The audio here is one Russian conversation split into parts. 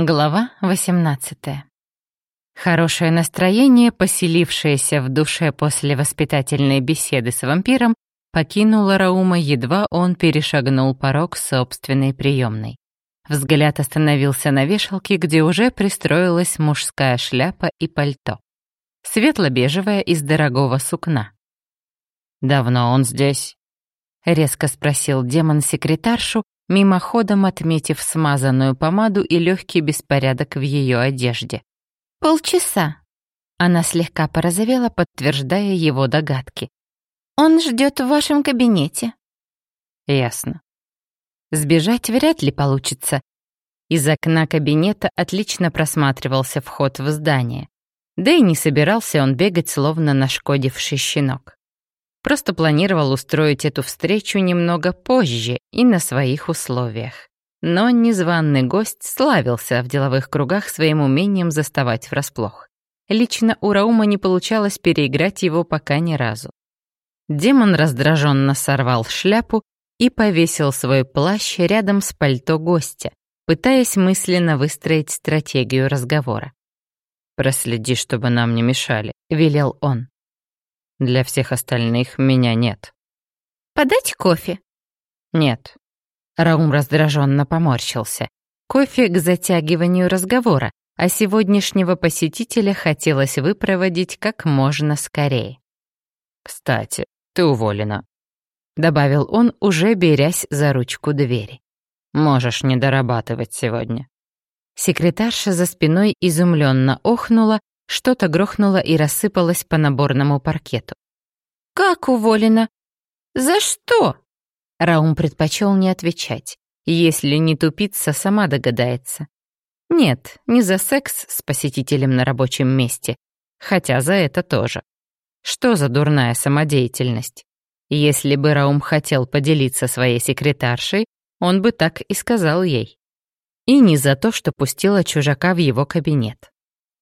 Глава 18. Хорошее настроение, поселившееся в душе после воспитательной беседы с вампиром, покинуло Раума, едва он перешагнул порог собственной приемной. Взгляд остановился на вешалке, где уже пристроилась мужская шляпа и пальто. Светло-бежевая из дорогого сукна. «Давно он здесь?» — резко спросил демон секретаршу, мимоходом отметив смазанную помаду и легкий беспорядок в ее одежде. «Полчаса». Она слегка порозовела, подтверждая его догадки. «Он ждет в вашем кабинете». «Ясно». Сбежать вряд ли получится. Из окна кабинета отлично просматривался вход в здание. Да и не собирался он бегать, словно нашкодивший щенок. Просто планировал устроить эту встречу немного позже и на своих условиях. Но незваный гость славился в деловых кругах своим умением заставать врасплох. Лично у Раума не получалось переиграть его пока ни разу. Демон раздраженно сорвал шляпу и повесил свой плащ рядом с пальто гостя, пытаясь мысленно выстроить стратегию разговора. «Проследи, чтобы нам не мешали», — велел он. Для всех остальных меня нет. «Подать кофе?» «Нет». Раум раздраженно поморщился. Кофе к затягиванию разговора, а сегодняшнего посетителя хотелось выпроводить как можно скорее. «Кстати, ты уволена», — добавил он, уже берясь за ручку двери. «Можешь не дорабатывать сегодня». Секретарша за спиной изумленно охнула, что-то грохнуло и рассыпалось по наборному паркету. «Как уволена? За что?» Раум предпочел не отвечать. Если не тупица, сама догадается. Нет, не за секс с посетителем на рабочем месте, хотя за это тоже. Что за дурная самодеятельность? Если бы Раум хотел поделиться своей секретаршей, он бы так и сказал ей. И не за то, что пустила чужака в его кабинет.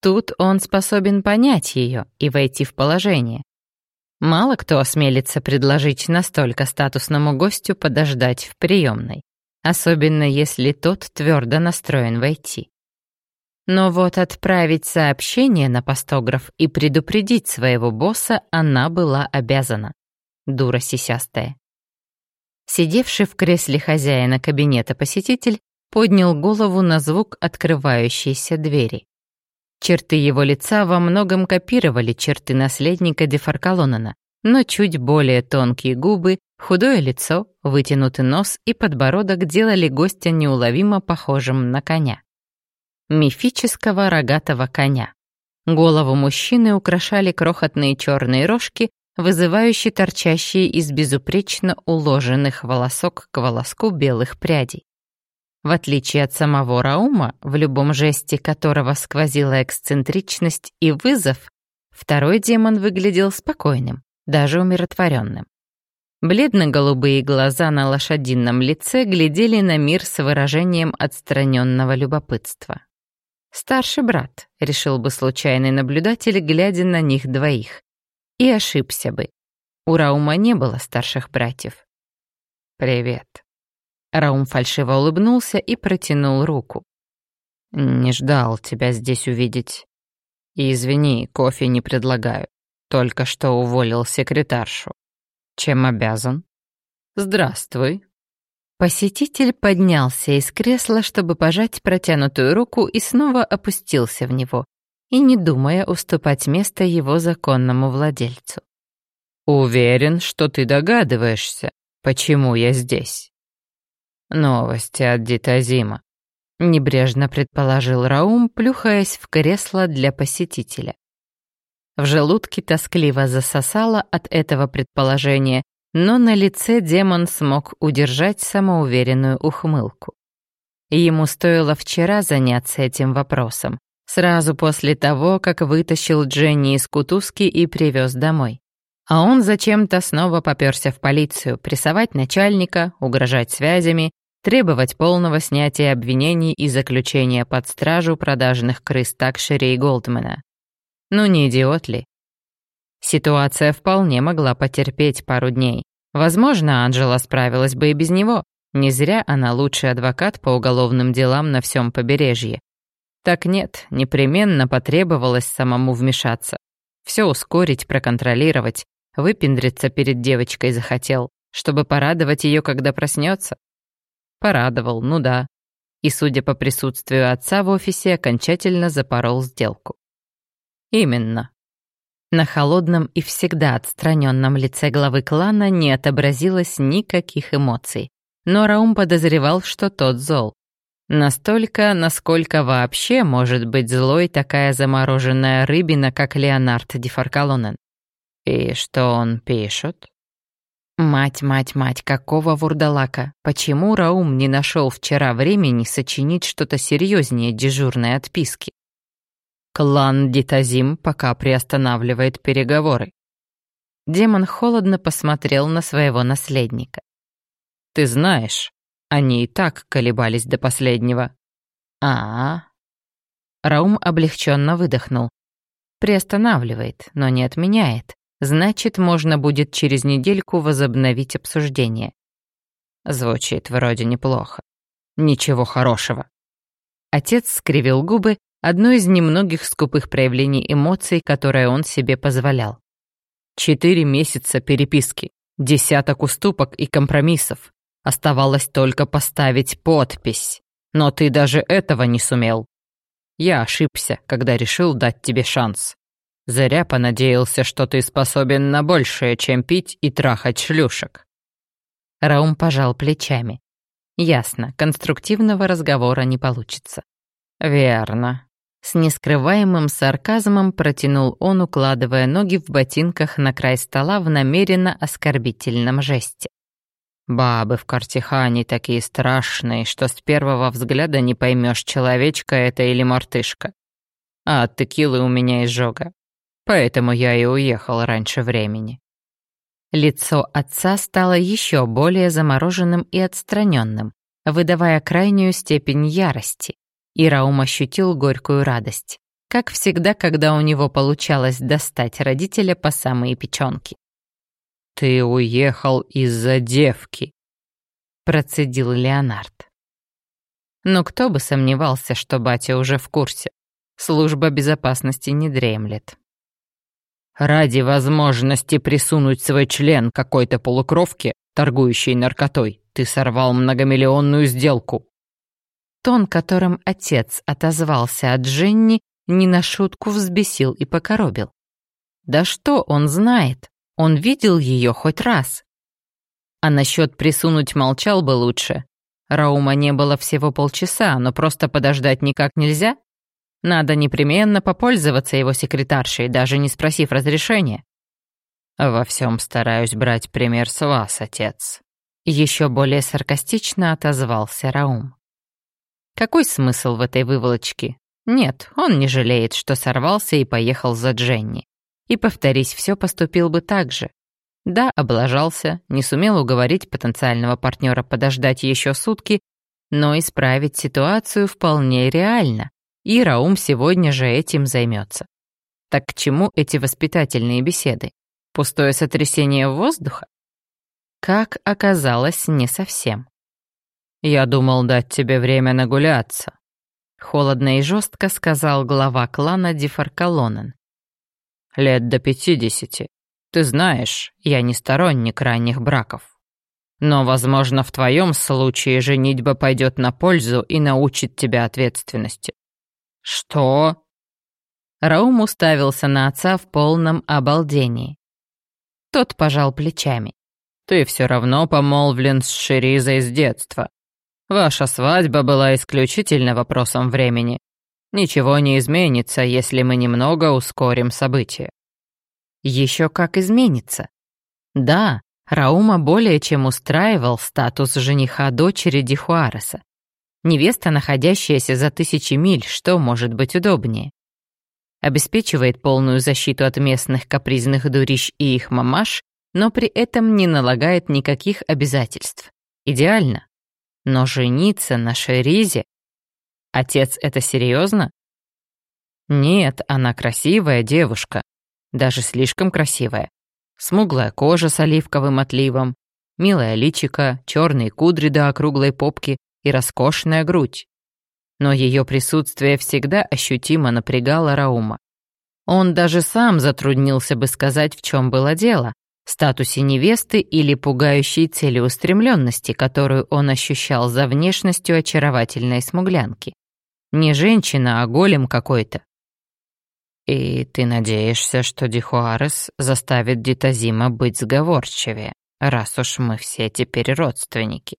Тут он способен понять ее и войти в положение. Мало кто осмелится предложить настолько статусному гостю подождать в приемной, особенно если тот твердо настроен войти. Но вот отправить сообщение на постограф и предупредить своего босса она была обязана. Дура сисястая. Сидевший в кресле хозяина кабинета посетитель поднял голову на звук открывающейся двери. Черты его лица во многом копировали черты наследника Дефаркалонана, но чуть более тонкие губы, худое лицо, вытянутый нос и подбородок делали гостя неуловимо похожим на коня. Мифического рогатого коня. Голову мужчины украшали крохотные черные рожки, вызывающие торчащие из безупречно уложенных волосок к волоску белых прядей. В отличие от самого Раума, в любом жесте которого сквозила эксцентричность и вызов, второй демон выглядел спокойным, даже умиротворенным. Бледно-голубые глаза на лошадином лице глядели на мир с выражением отстраненного любопытства. «Старший брат», — решил бы случайный наблюдатель, глядя на них двоих. И ошибся бы. У Раума не было старших братьев. «Привет», Раум фальшиво улыбнулся и протянул руку. «Не ждал тебя здесь увидеть. И извини, кофе не предлагаю. Только что уволил секретаршу. Чем обязан?» «Здравствуй». Посетитель поднялся из кресла, чтобы пожать протянутую руку и снова опустился в него, и не думая уступать место его законному владельцу. «Уверен, что ты догадываешься, почему я здесь». «Новости от Дитазима», — небрежно предположил Раум, плюхаясь в кресло для посетителя. В желудке тоскливо засосало от этого предположения, но на лице демон смог удержать самоуверенную ухмылку. Ему стоило вчера заняться этим вопросом, сразу после того, как вытащил Дженни из кутузки и привез домой. А он зачем-то снова попёрся в полицию, прессовать начальника, угрожать связями, требовать полного снятия обвинений и заключения под стражу продажных крыс Такшери и Голдмана. Ну не идиот ли? Ситуация вполне могла потерпеть пару дней. Возможно, Анжела справилась бы и без него. Не зря она лучший адвокат по уголовным делам на всем побережье. Так нет, непременно потребовалось самому вмешаться. Все ускорить, проконтролировать, выпендриться перед девочкой захотел, чтобы порадовать ее, когда проснется. Порадовал, ну да. И, судя по присутствию отца в офисе, окончательно запорол сделку. Именно. На холодном и всегда отстраненном лице главы клана не отобразилось никаких эмоций. Но Раум подозревал, что тот зол. Настолько, насколько вообще может быть злой такая замороженная рыбина, как Леонард Дефаркалонен. И что он пишет? Мать, мать, мать, какого вурдалака? Почему Раум не нашел вчера времени сочинить что-то серьезнее дежурной отписки? Клан Дитазим пока приостанавливает переговоры. Демон холодно посмотрел на своего наследника. Ты знаешь, они и так колебались до последнего. А, -а, -а. Раум облегченно выдохнул. Приостанавливает, но не отменяет. Значит, можно будет через недельку возобновить обсуждение. Звучит вроде неплохо. Ничего хорошего. Отец скривил губы, одно из немногих скупых проявлений эмоций, которые он себе позволял. Четыре месяца переписки, десяток уступок и компромиссов. Оставалось только поставить подпись. Но ты даже этого не сумел. Я ошибся, когда решил дать тебе шанс. Зря понадеялся, что ты способен на большее, чем пить и трахать шлюшек. Раум пожал плечами. Ясно, конструктивного разговора не получится. Верно. С нескрываемым сарказмом протянул он, укладывая ноги в ботинках на край стола в намеренно оскорбительном жесте. Бабы в Картихане такие страшные, что с первого взгляда не поймешь, человечка это или мартышка. А от текилы у меня изжога. Поэтому я и уехал раньше времени. Лицо отца стало еще более замороженным и отстраненным, выдавая крайнюю степень ярости, и Раум ощутил горькую радость, как всегда, когда у него получалось достать родителя по самые печенки. «Ты уехал из-за девки», — процедил Леонард. Но кто бы сомневался, что батя уже в курсе. Служба безопасности не дремлет. Ради возможности присунуть свой член какой-то полукровке, торгующей наркотой, ты сорвал многомиллионную сделку. Тон, которым отец отозвался от Женни, не на шутку взбесил и покоробил. Да что он знает? Он видел ее хоть раз. А насчет присунуть молчал бы лучше. Раума не было всего полчаса, но просто подождать никак нельзя. Надо непременно попользоваться его секретаршей, даже не спросив разрешения. Во всем стараюсь брать пример с вас, отец. Еще более саркастично отозвался Раум. Какой смысл в этой выволочке? Нет, он не жалеет, что сорвался и поехал за Дженни. И, повторись, все поступил бы так же. Да, облажался, не сумел уговорить потенциального партнера подождать еще сутки, но исправить ситуацию вполне реально, и Раум сегодня же этим займется. Так к чему эти воспитательные беседы? Пустое сотрясение воздуха? Как оказалось, не совсем. «Я думал дать тебе время нагуляться», — холодно и жестко сказал глава клана Дефаркалонен лет до пятидесяти. Ты знаешь, я не сторонник ранних браков. Но, возможно, в твоем случае женитьба пойдет на пользу и научит тебя ответственности. Что? Раум уставился на отца в полном обалдении. Тот пожал плечами. Ты все равно помолвлен с Шеризой с детства. Ваша свадьба была исключительно вопросом времени. Ничего не изменится, если мы немного ускорим события. Еще как изменится. Да, Раума более чем устраивал статус жениха дочери Дихуареса. Невеста, находящаяся за тысячи миль, что может быть удобнее? Обеспечивает полную защиту от местных капризных дурищ и их мамаш, но при этом не налагает никаких обязательств. Идеально. Но жениться на Шеризе Отец это серьезно? Нет, она красивая девушка. Даже слишком красивая. Смуглая кожа с оливковым отливом, милая личика, черные кудри до округлой попки и роскошная грудь. но ее присутствие всегда ощутимо напрягало Раума. Он даже сам затруднился бы сказать, в чем было дело, статусе невесты или пугающей целеустремленности, которую он ощущал за внешностью очаровательной смуглянки. Не женщина, а голем какой-то. «И ты надеешься, что Дихуарес заставит Дитазима быть сговорчивее, раз уж мы все теперь родственники?»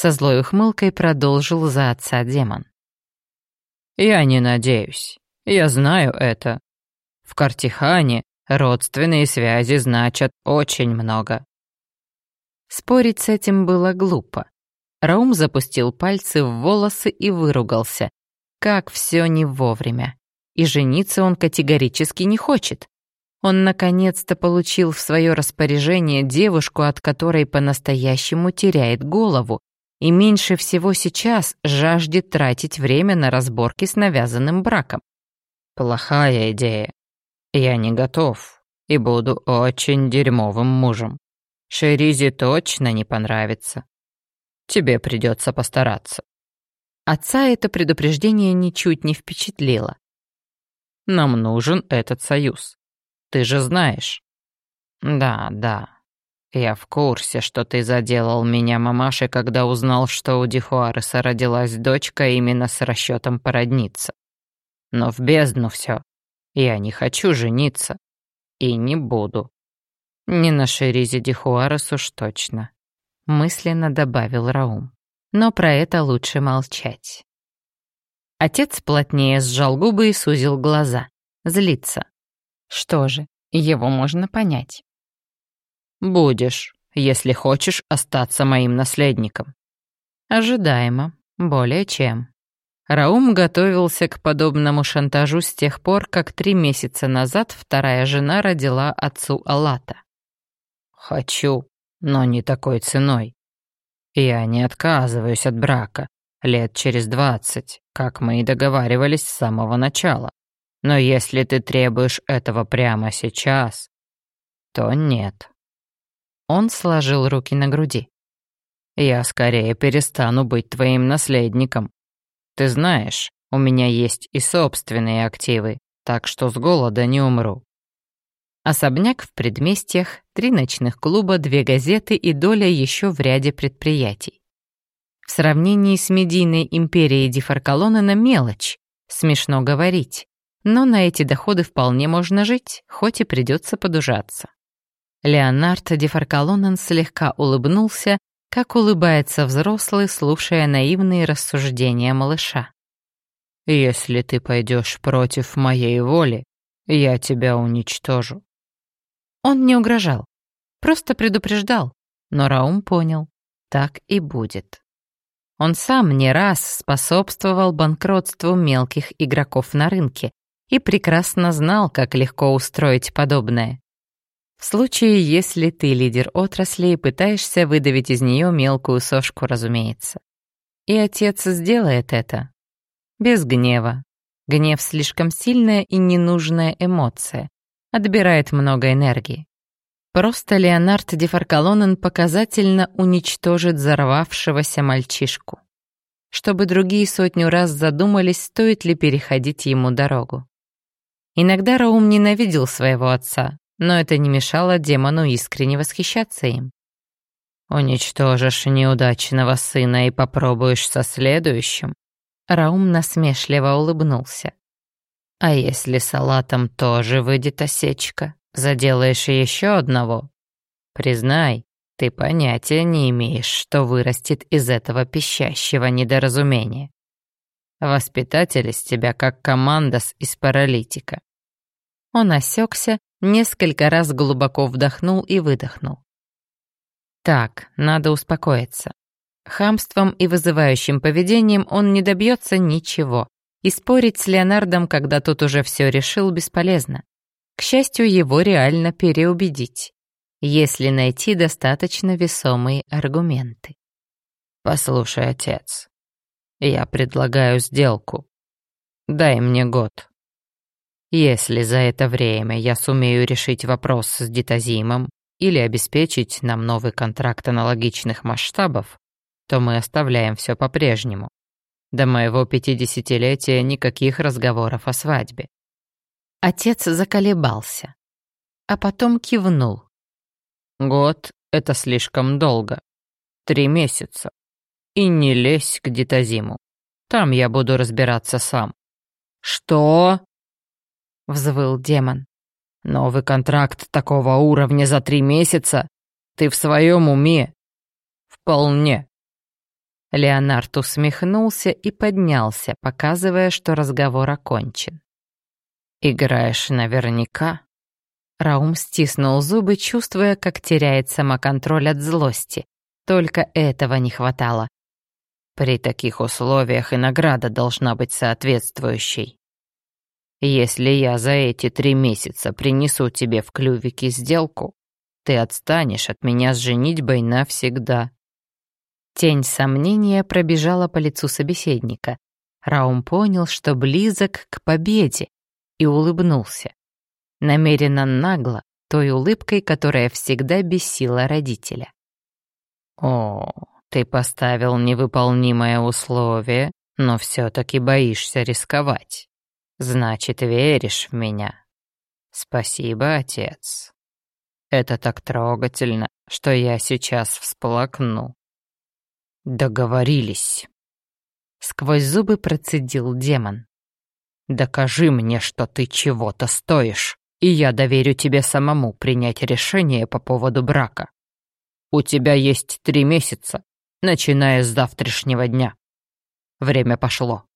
Со злой ухмылкой продолжил за отца демон. «Я не надеюсь. Я знаю это. В Картихане родственные связи значат очень много». Спорить с этим было глупо. Раум запустил пальцы в волосы и выругался. Как все не вовремя и жениться он категорически не хочет. Он наконец-то получил в свое распоряжение девушку, от которой по-настоящему теряет голову, и меньше всего сейчас жаждет тратить время на разборки с навязанным браком. Плохая идея. Я не готов и буду очень дерьмовым мужем. Шеризе точно не понравится. Тебе придется постараться. Отца это предупреждение ничуть не впечатлило. Нам нужен этот союз. Ты же знаешь». «Да, да. Я в курсе, что ты заделал меня мамашей, когда узнал, что у Дихуареса родилась дочка именно с расчетом породниться. Но в бездну все. Я не хочу жениться. И не буду. Не на Шеризе Дихуарес уж точно», — мысленно добавил Раум. «Но про это лучше молчать». Отец плотнее сжал губы и сузил глаза. Злится. Что же, его можно понять. «Будешь, если хочешь остаться моим наследником». Ожидаемо, более чем. Раум готовился к подобному шантажу с тех пор, как три месяца назад вторая жена родила отцу Алата. «Хочу, но не такой ценой. Я не отказываюсь от брака, лет через двадцать, как мы и договаривались с самого начала. Но если ты требуешь этого прямо сейчас, то нет. Он сложил руки на груди. Я скорее перестану быть твоим наследником. Ты знаешь, у меня есть и собственные активы, так что с голода не умру. Особняк в предместьях, три ночных клуба, две газеты и доля еще в ряде предприятий. В сравнении с медийной империей Дифаркалонена мелочь, смешно говорить, но на эти доходы вполне можно жить, хоть и придется подужаться. Леонард Дифаркалонен слегка улыбнулся, как улыбается взрослый, слушая наивные рассуждения малыша. «Если ты пойдешь против моей воли, я тебя уничтожу». Он не угрожал, просто предупреждал, но Раум понял, так и будет. Он сам не раз способствовал банкротству мелких игроков на рынке и прекрасно знал, как легко устроить подобное. В случае, если ты лидер отрасли и пытаешься выдавить из нее мелкую сошку, разумеется. И отец сделает это. Без гнева. Гнев слишком сильная и ненужная эмоция. Отбирает много энергии. Просто Леонард Дефаркалонен показательно уничтожит взорвавшегося мальчишку. Чтобы другие сотню раз задумались, стоит ли переходить ему дорогу. Иногда Раум ненавидел своего отца, но это не мешало демону искренне восхищаться им. «Уничтожишь неудачного сына и попробуешь со следующим?» Раум насмешливо улыбнулся. «А если салатом тоже выйдет осечка?» Заделаешь еще одного? Признай, ты понятия не имеешь, что вырастет из этого пищащего недоразумения. Воспитатель из тебя как командос из паралитика. Он осекся, несколько раз глубоко вдохнул и выдохнул. Так, надо успокоиться. Хамством и вызывающим поведением он не добьется ничего, и спорить с Леонардом, когда тот уже все решил, бесполезно. К счастью, его реально переубедить, если найти достаточно весомые аргументы. «Послушай, отец, я предлагаю сделку. Дай мне год. Если за это время я сумею решить вопрос с Дитазимом или обеспечить нам новый контракт аналогичных масштабов, то мы оставляем все по-прежнему. До моего пятидесятилетия никаких разговоров о свадьбе. Отец заколебался, а потом кивнул. Год — это слишком долго. Три месяца. И не лезь к Дитазиму. Там я буду разбираться сам. Что? Взвыл демон. Новый контракт такого уровня за три месяца? Ты в своем уме? Вполне. Леонард усмехнулся и поднялся, показывая, что разговор окончен. «Играешь наверняка?» Раум стиснул зубы, чувствуя, как теряет самоконтроль от злости. Только этого не хватало. При таких условиях и награда должна быть соответствующей. Если я за эти три месяца принесу тебе в клювике сделку, ты отстанешь от меня с женитьбой навсегда. Тень сомнения пробежала по лицу собеседника. Раум понял, что близок к победе, и улыбнулся. Намеренно нагло, той улыбкой, которая всегда бесила родителя. «О, ты поставил невыполнимое условие, но все-таки боишься рисковать. Значит, веришь в меня. Спасибо, отец. Это так трогательно, что я сейчас всплакну. Договорились. Сквозь зубы процедил демон. Докажи мне, что ты чего-то стоишь, и я доверю тебе самому принять решение по поводу брака. У тебя есть три месяца, начиная с завтрашнего дня. Время пошло.